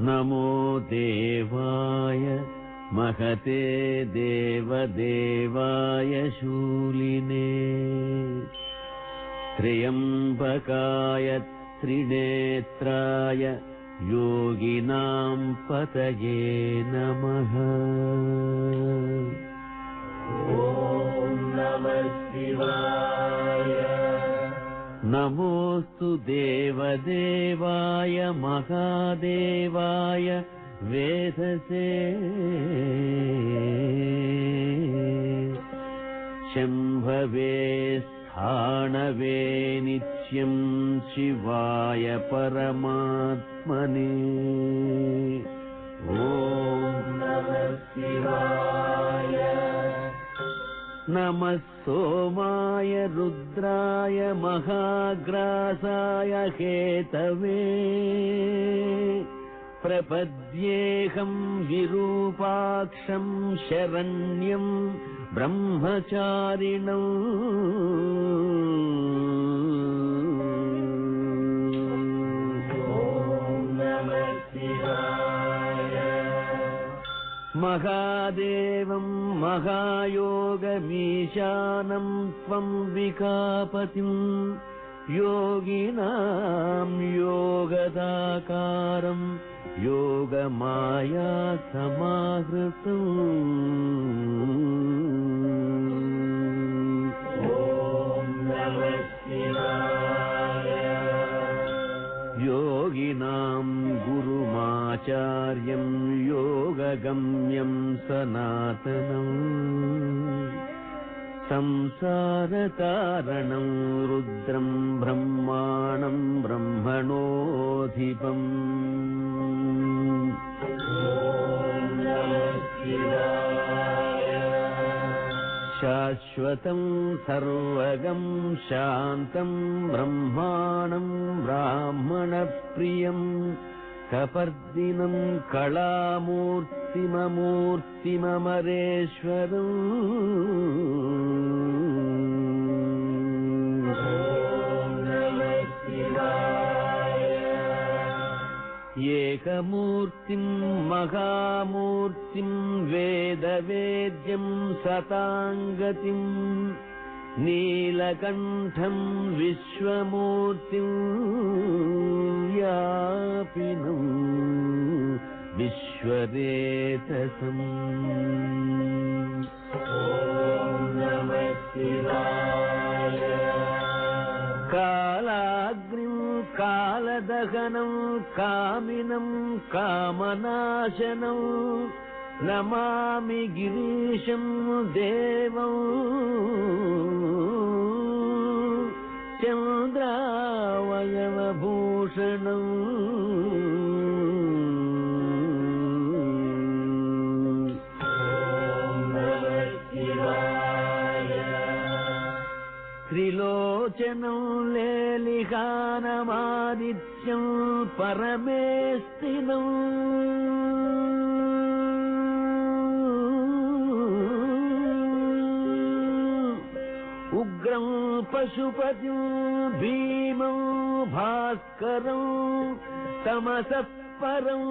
नमः देवाय महते देवदेवाय शूलिने। त्र्यम्बकाय त्रिनेत्राय योगिनां पतये नमः नमोऽस्तु देवदेवाय महादेवाय वेदसे शम्भवे स्थाणवे नित्यम् शिवाय परमात्मने नमः सोमाय रुद्राय महाग्रासाय हेतवे। प्रपद्येऽहम् विरूपाक्षम् शरण्यम् ब्रह्मचारिणौ महादेवम् महायोगमीशानम् त्वम् विकापतिम् योगिनाम् योगदाकारम् योगमाया समाहृतम् योगिनाम् गुरुमाचार्यम् योगगम्यम् सनातनम् संसारकारणम् रुद्रम् ब्रह्माणम् ब्रह्मणोऽधिपम् शाश्वतम् सर्वगम् शान्तम् ब्रह्माणम् ब्राह्मणप्रियम् कपर्दिनम् कलामूर्तिममूर्तिममरेश्वरम् एकमूर्तिम् महामूर्तिम् वेदवेद्यम् सताङ्गतिम् नीलकण्ठम् विश्वमूर्तिम् व्यापिनम् विश्वरेतसम् ॐ नमः शिवाय कालाग्निम् कालदहनम् कामिनम् कामनाशनम् नमामि गिरीशम् देवम् चन्द्रावयवभूषणम् लेलिहानमादित्यम् परमेस्तिनम् उग्रम् पशुपतिम् भीमम् भास्करम् तमसः परम्